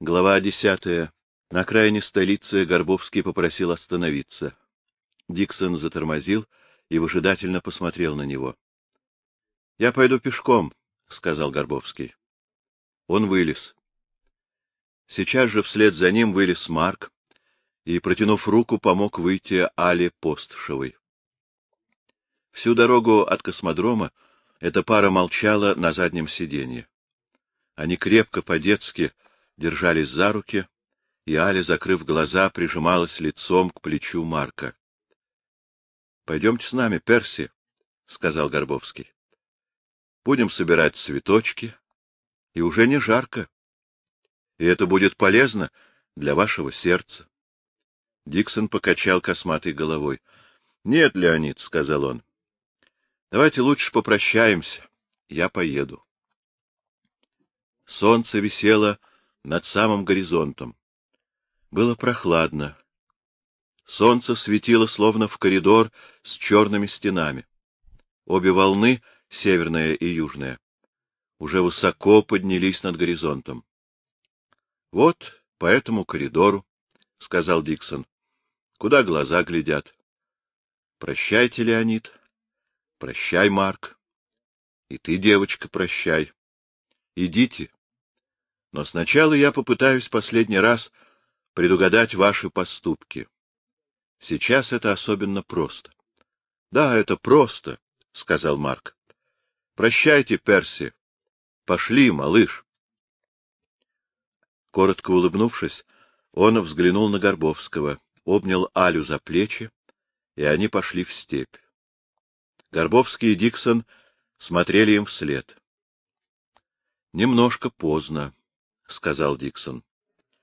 Глава десятая. На окраине столицы Горбовский попросил остановиться. Диксон затормозил и выжидательно посмотрел на него. — Я пойду пешком, — сказал Горбовский. Он вылез. Сейчас же вслед за ним вылез Марк и, протянув руку, помог выйти Але Постшевой. Всю дорогу от космодрома эта пара молчала на заднем сиденье. Они крепко по-детски держались за руки, и Аля, закрыв глаза, прижималась лицом к плечу Марка. — Пойдемте с нами, Перси, — сказал Горбовский. — Будем собирать цветочки, и уже не жарко. И это будет полезно для вашего сердца. Диксон покачал косматой головой. — Нет, Леонид, — сказал он. — Давайте лучше попрощаемся. Я поеду. Солнце висело над самым горизонтом. Было прохладно. Солнце светило словно в коридор с черными стенами. Обе волны, северная и южная, уже высоко поднялись над горизонтом. — Вот по этому коридору, — сказал Диксон. — Куда глаза глядят? — Прощайте, Леонид. Прощай, Марк. И ты, девочка, прощай. Идите. Но сначала я попытаюсь последний раз предугадать ваши поступки. Сейчас это особенно просто. — Да, это просто, — сказал Марк. — Прощайте, Перси. Пошли, малыш. Коротко улыбнувшись, он взглянул на Горбовского, обнял Алю за плечи, и они пошли в степь. Горбовский и Диксон смотрели им вслед. — Немножко поздно. — сказал Диксон.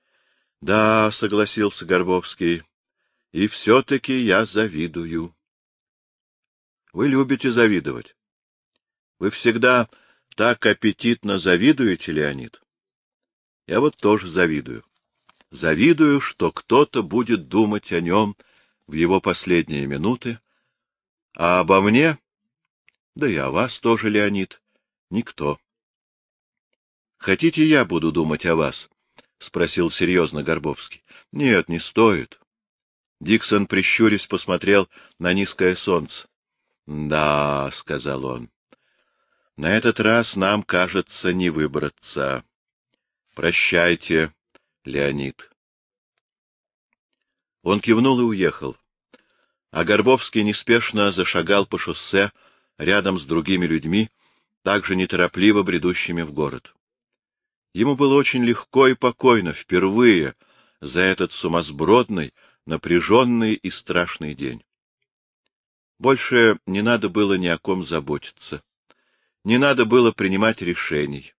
— Да, — согласился Горбовский, — и все-таки я завидую. — Вы любите завидовать. Вы всегда так аппетитно завидуете, Леонид. Я вот тоже завидую. Завидую, что кто-то будет думать о нем в его последние минуты, а обо мне, да и о вас тоже, Леонид, никто. — Хотите, я буду думать о вас? — спросил серьезно Горбовский. — Нет, не стоит. Диксон, прищурясь, посмотрел на низкое солнце. — Да, — сказал он, — на этот раз нам, кажется, не выбраться. Прощайте, Леонид. Он кивнул и уехал. А Горбовский неспешно зашагал по шоссе рядом с другими людьми, также неторопливо бредущими в город. Ему было очень легко и покойно впервые за этот сумасбродный, напряженный и страшный день. Больше не надо было ни о ком заботиться. Не надо было принимать решений.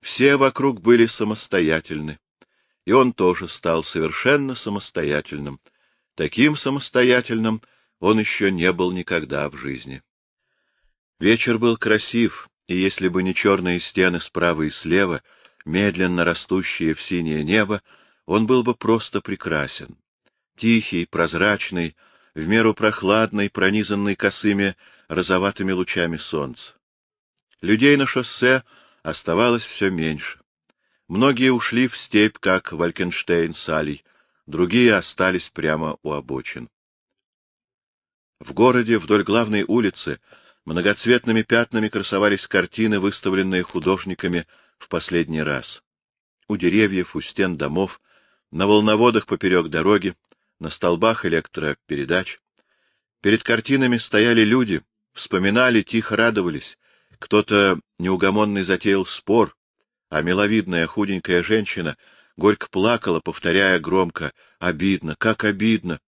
Все вокруг были самостоятельны, и он тоже стал совершенно самостоятельным. Таким самостоятельным он еще не был никогда в жизни. Вечер был красив, и если бы не черные стены справа и слева — медленно растущее в синее небо, он был бы просто прекрасен. Тихий, прозрачный, в меру прохладный, пронизанный косыми розоватыми лучами солнца. Людей на шоссе оставалось все меньше. Многие ушли в степь, как Валькенштейн с Алей, другие остались прямо у обочин. В городе вдоль главной улицы многоцветными пятнами красовались картины, выставленные художниками в последний раз. У деревьев, у стен домов, на волноводах поперек дороги, на столбах электропередач. Перед картинами стояли люди, вспоминали, тихо радовались. Кто-то неугомонный затеял спор, а миловидная худенькая женщина горько плакала, повторяя громко «Обидно, как обидно!».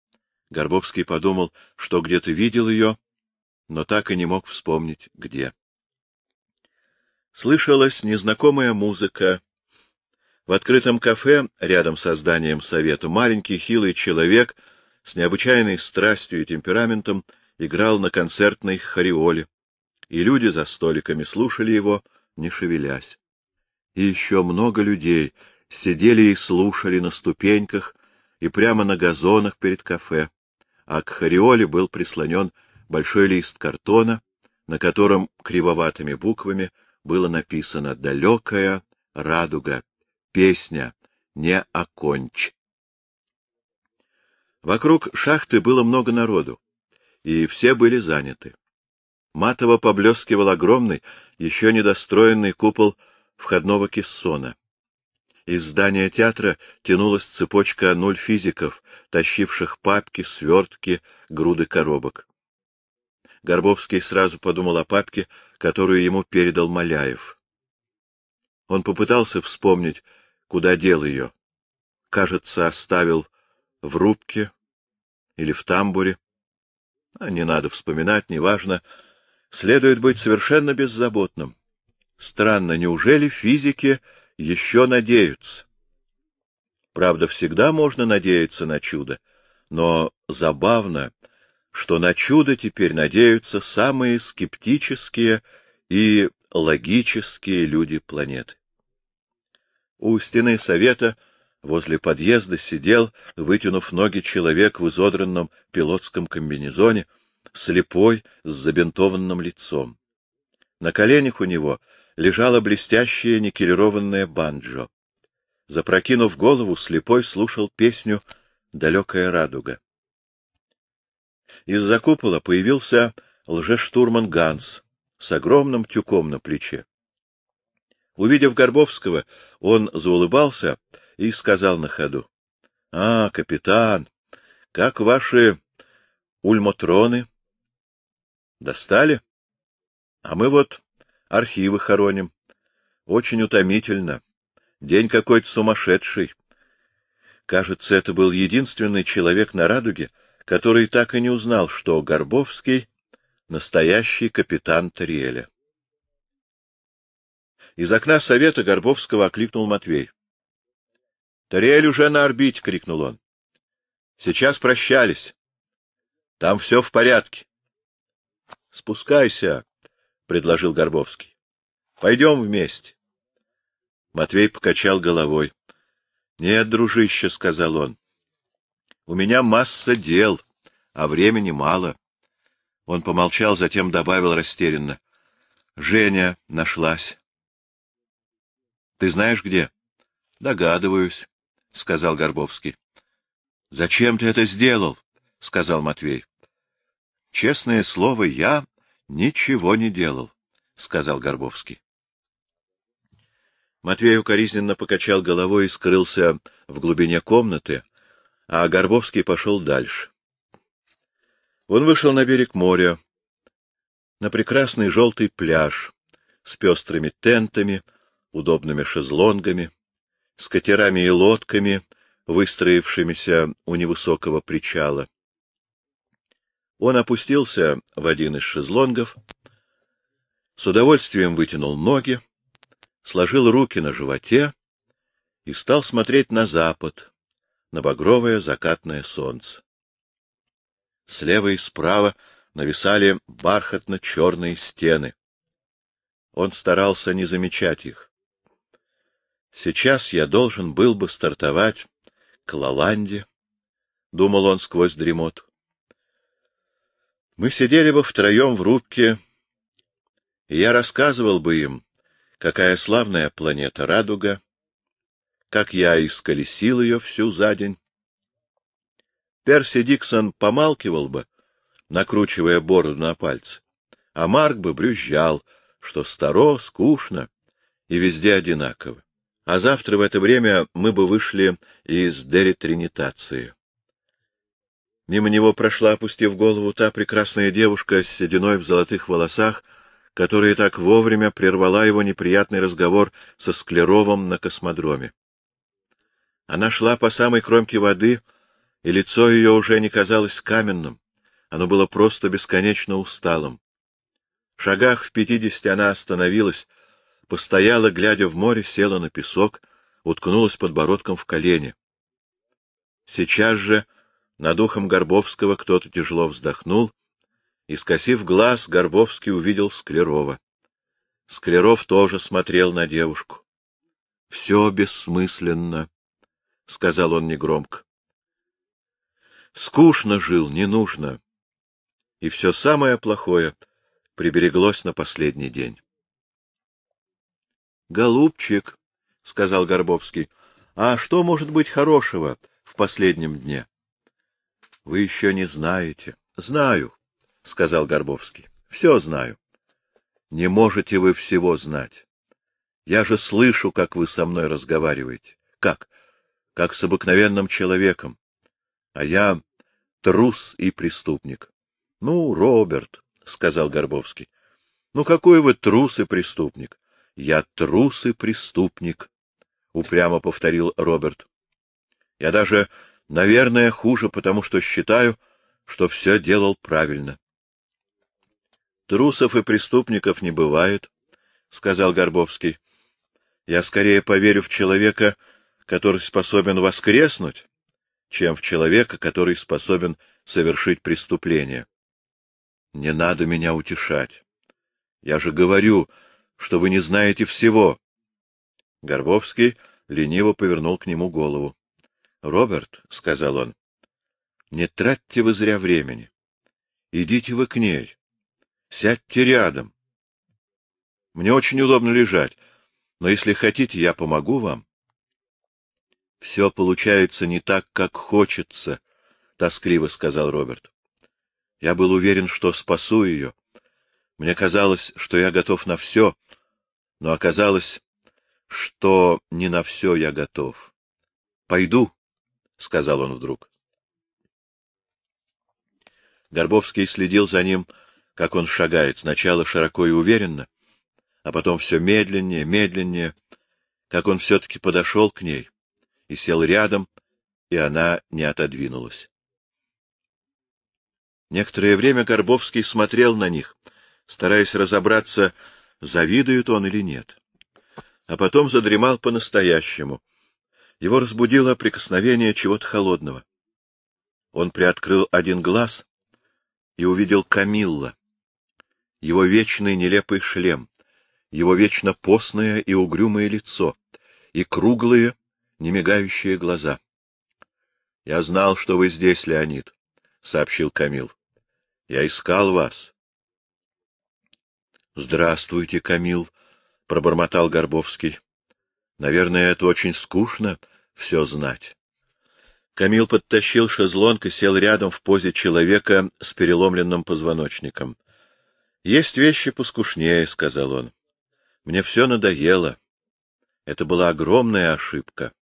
Горбовский подумал, что где-то видел ее, но так и не мог вспомнить, где. Слышалась незнакомая музыка. В открытом кафе, рядом со зданием совета, маленький хилый человек с необычайной страстью и темпераментом играл на концертной хореоле, и люди за столиками слушали его, не шевелясь. И еще много людей сидели и слушали на ступеньках и прямо на газонах перед кафе, а к хореоле был прислонен большой лист картона, на котором кривоватыми буквами было написано «Далекая радуга», «Песня», не окончь. Вокруг шахты было много народу, и все были заняты. Матово поблескивал огромный, еще недостроенный купол входного кессона. Из здания театра тянулась цепочка нуль физиков, тащивших папки, свертки, груды коробок. Горбовский сразу подумал о папке, которую ему передал Маляев. Он попытался вспомнить, куда дел ее. Кажется, оставил в рубке или в тамбуре. А не надо вспоминать, неважно. Следует быть совершенно беззаботным. Странно, неужели физики еще надеются? Правда, всегда можно надеяться на чудо, но забавно, что на чудо теперь надеются самые скептические и логические люди планеты. У стены совета возле подъезда сидел, вытянув ноги, человек в изодранном пилотском комбинезоне, слепой, с забинтованным лицом. На коленях у него лежала блестящая никелированная банджо. Запрокинув голову, слепой слушал песню «Далекая радуга». Из-за купола появился лжештурман Ганс с огромным тюком на плече. Увидев Горбовского, он заулыбался и сказал на ходу. — А, капитан, как ваши ульмотроны? — Достали? А мы вот архивы хороним. Очень утомительно. День какой-то сумасшедший. Кажется, это был единственный человек на радуге, который так и не узнал, что Горбовский — настоящий капитан Тариэля. Из окна совета Горбовского окликнул Матвей. — Тариэль уже на орбите! — крикнул он. — Сейчас прощались. Там все в порядке. — Спускайся, — предложил Горбовский. — Пойдем вместе. Матвей покачал головой. — Нет, дружище, — сказал он. — У меня масса дел, а времени мало. Он помолчал, затем добавил растерянно. — Женя нашлась. — Ты знаешь где? — Догадываюсь, — сказал Горбовский. — Зачем ты это сделал? — сказал Матвей. — Честное слово, я ничего не делал, — сказал Горбовский. Матвей укоризненно покачал головой и скрылся в глубине комнаты, а Горбовский пошел дальше. Он вышел на берег моря, на прекрасный желтый пляж с пестрыми тентами, удобными шезлонгами, с катерами и лодками, выстроившимися у невысокого причала. Он опустился в один из шезлонгов, с удовольствием вытянул ноги, сложил руки на животе и стал смотреть на запад, на багровое закатное солнце. Слева и справа нависали бархатно-черные стены. Он старался не замечать их. Сейчас я должен был бы стартовать к Лаланде, — думал он сквозь дремоту. Мы сидели бы втроем в рубке, и я рассказывал бы им, какая славная планета Радуга, как я исколесил ее всю за день. Перси Диксон помалкивал бы, накручивая бороду на пальцы, а Марк бы брюзжал, что старо, скучно и везде одинаково. А завтра в это время мы бы вышли из деретринитации. Мимо него прошла, опустив голову, та прекрасная девушка с сединой в золотых волосах, которая так вовремя прервала его неприятный разговор со Склеровым на космодроме. Она шла по самой кромке воды, и лицо ее уже не казалось каменным, оно было просто бесконечно усталым. В шагах в пятидесяти она остановилась, постояла, глядя в море, села на песок, уткнулась подбородком в колени. Сейчас же над ухом Горбовского кто-то тяжело вздохнул, и, скосив глаз, Горбовский увидел Склерова. Склеров тоже смотрел на девушку. — Все бессмысленно, — сказал он негромко. — Скучно жил, не нужно. И все самое плохое прибереглось на последний день. — Голубчик, — сказал Горбовский, А что может быть хорошего в последнем дне? — Вы еще не знаете. — Знаю, — сказал Горбовский. — Все знаю. Не можете вы всего знать. Я же слышу, как вы со мной разговариваете. Как? Как с обыкновенным человеком. А я трус и преступник. — Ну, Роберт, — сказал Горбовский. — Ну, какой вы трус и преступник? — Я трус и преступник, — упрямо повторил Роберт. — Я даже, наверное, хуже, потому что считаю, что все делал правильно. — Трусов и преступников не бывает, — сказал Горбовский. — Я скорее поверю в человека, который способен воскреснуть, чем в человека, который способен совершить преступление. Не надо меня утешать. Я же говорю, что вы не знаете всего. Горбовский лениво повернул к нему голову. — Роберт, — сказал он, — не тратьте вы зря времени. Идите вы к ней. Сядьте рядом. Мне очень удобно лежать, но если хотите, я помогу вам. — Все получается не так, как хочется, — тоскливо сказал Роберт. Я был уверен, что спасу ее. Мне казалось, что я готов на все, но оказалось, что не на все я готов. — Пойду, — сказал он вдруг. Горбовский следил за ним, как он шагает, сначала широко и уверенно, а потом все медленнее, медленнее, как он все-таки подошел к ней и сел рядом, и она не отодвинулась. Некоторое время Горбовский смотрел на них, стараясь разобраться, завидует он или нет. А потом задремал по-настоящему. Его разбудило прикосновение чего-то холодного. Он приоткрыл один глаз и увидел Камилла. Его вечный нелепый шлем, его вечно постное и угрюмое лицо и круглые, немигающие глаза. — Я знал, что вы здесь, Леонид, — сообщил Камил. — Я искал вас. — Здравствуйте, Камил, — пробормотал Горбовский. — Наверное, это очень скучно все знать. Камил подтащил шезлонг и сел рядом в позе человека с переломленным позвоночником. — Есть вещи поскушнее, — сказал он. — Мне все надоело. Это была огромная ошибка. —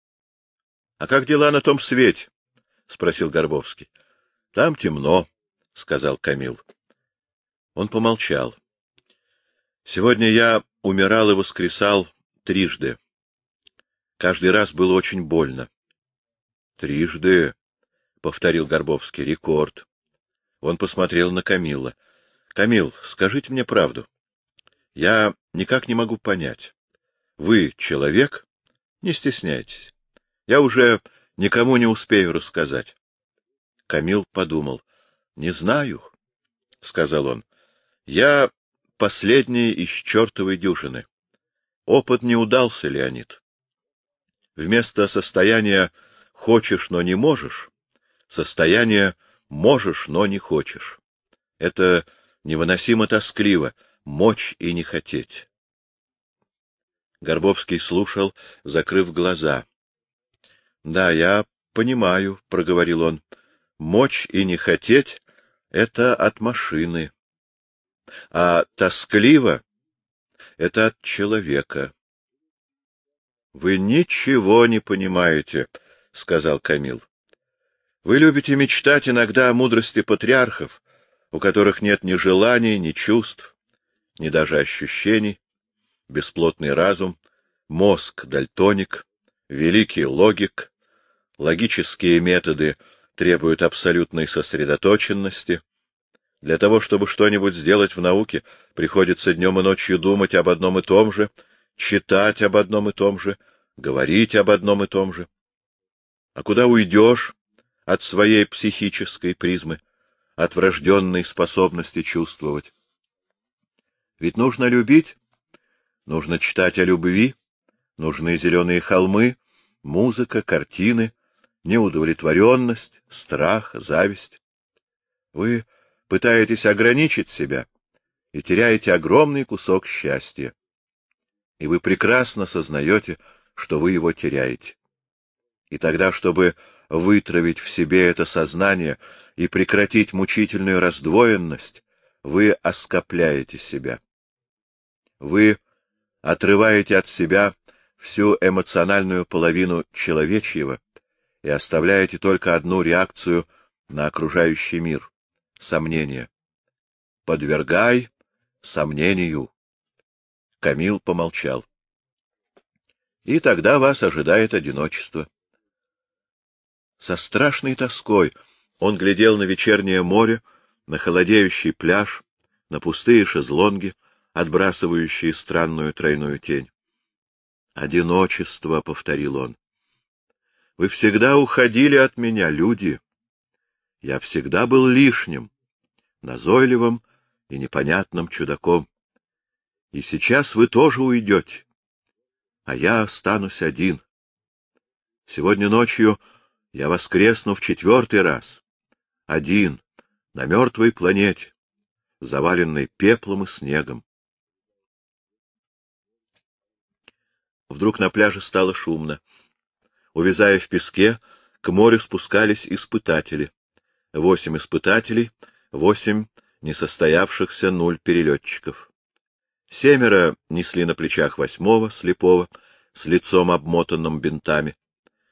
А как дела на том свете? — спросил Горбовский. — Там темно, — сказал Камил. Он помолчал. — Сегодня я умирал и воскресал трижды. Каждый раз было очень больно. — Трижды, — повторил Горбовский, — рекорд. Он посмотрел на Камила. — Камил, скажите мне правду. Я никак не могу понять. Вы человек? Не стесняйтесь. Я уже никому не успею рассказать. Камил подумал. — Не знаю, — сказал он. — Я последний из чертовой дюжины. Опыт не удался, Леонид. Вместо состояния «хочешь, но не можешь» — состояние «можешь, но не хочешь». Это невыносимо тоскливо — мочь и не хотеть. Горбовский слушал, закрыв глаза. — Да, я понимаю, — проговорил он. — Мочь и не хотеть — это от машины. А тоскливо — это от человека. — Вы ничего не понимаете, — сказал Камил. — Вы любите мечтать иногда о мудрости патриархов, у которых нет ни желаний, ни чувств, ни даже ощущений, бесплотный разум, мозг дальтоник, великий логик, логические методы требуют абсолютной сосредоточенности — для того, чтобы что-нибудь сделать в науке, приходится днем и ночью думать об одном и том же, читать об одном и том же, говорить об одном и том же. А куда уйдешь от своей психической призмы, от врожденной способности чувствовать? Ведь нужно любить, нужно читать о любви, нужны зеленые холмы, музыка, картины, неудовлетворенность, страх, зависть. Вы пытаетесь ограничить себя и теряете огромный кусок счастья. И вы прекрасно сознаете, что вы его теряете. И тогда, чтобы вытравить в себе это сознание и прекратить мучительную раздвоенность, вы оскопляете себя. Вы отрываете от себя всю эмоциональную половину человечьего и оставляете только одну реакцию на окружающий мир — сомнение. Подвергай сомнению. Камил помолчал. И тогда вас ожидает одиночество. Со страшной тоской он глядел на вечернее море, на холодеющий пляж, на пустые шезлонги, отбрасывающие странную тройную тень. «Одиночество», — повторил он. «Вы всегда уходили от меня, люди. Я всегда был лишним, назойливым и непонятным чудаком. И сейчас вы тоже уйдете, а я останусь один. Сегодня ночью я воскресну в четвертый раз, один, на мертвой планете, заваленной пеплом и снегом. Вдруг на пляже стало шумно. Увязая в песке, к морю спускались испытатели. Восемь испытателей, восемь несостоявшихся нуль перелетчиков. Семеро несли на плечах восьмого, слепого, с лицом обмотанным бинтами.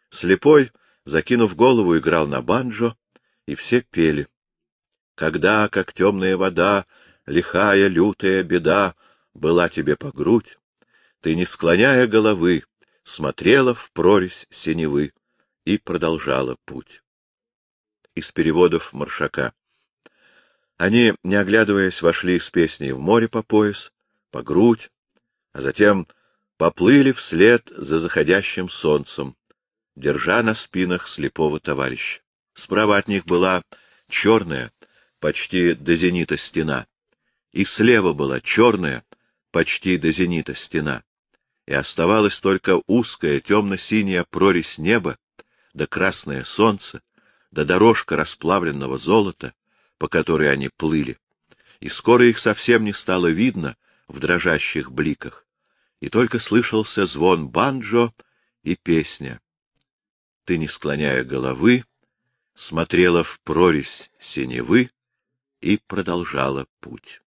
Слепой, закинув голову, играл на банджо, и все пели. Когда, как темная вода, лихая, лютая беда была тебе по грудь, ты, не склоняя головы, смотрела в прорезь синевы и продолжала путь. Из переводов Маршака. Они, не оглядываясь, вошли с песней в море по пояс, по грудь, а затем поплыли вслед за заходящим солнцем, держа на спинах слепого товарища. Справа от них была черная, почти до зенита стена, и слева была черная, почти до зенита стена и оставалась только узкая темно-синяя прорезь неба, да красное солнце, да дорожка расплавленного золота, по которой они плыли, и скоро их совсем не стало видно в дрожащих бликах, и только слышался звон банджо и песня. Ты, не склоняя головы, смотрела в прорезь синевы и продолжала путь.